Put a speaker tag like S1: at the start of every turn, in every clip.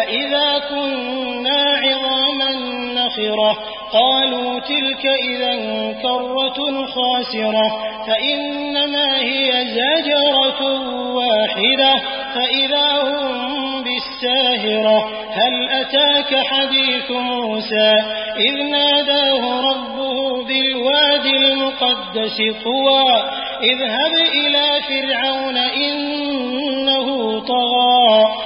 S1: أَإِذَا كُنَّا عِظَامًا نَّخِرَةً قَالُوا تِلْكَ إِذًا كَرَّةٌ خَاسِرَةٌ فَإِنَّمَا هِيَ زَجْرَةٌ وَاحِدَةٌ فَإِذَا هُم بِالسَّاهِرَةِ هَلْ أَتَاكَ حَدِيثُ مُوسَىٰ إِذْ نَادَاهُ رَبُّهُ بِالْوَادِ الْمُقَدَّسِ طُوًى اذْهَبْ إِلَىٰ فِرْعَوْنَ إِنَّهُ طَغَىٰ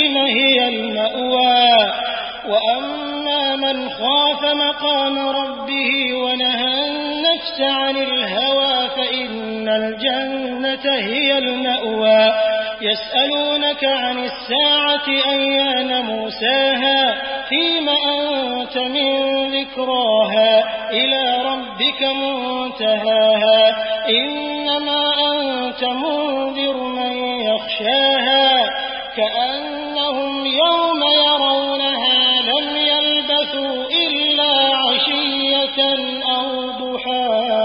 S1: مَنْ خَافَ مَقَامَ رَبِّهِ وَنَهَى النَّفْسَ عَنِ الْهَوَىٰ فَإِنَّ الْجَنَّةَ هِيَ الْمَأْوَىٰ. يَسْأَلُونَكَ عَنِ السَّاعَةِ أَيَّانَ مُرْسَاهَا فِيمَ أَنتَ مِن ذِكْرَاهَا؟ إِلَىٰ رَبِّكَ مُنتَهَاهَا. إِنَّمَا أَنتَ مُنذِرُ مَن يَخْشَاهَا. ضُحَاهَا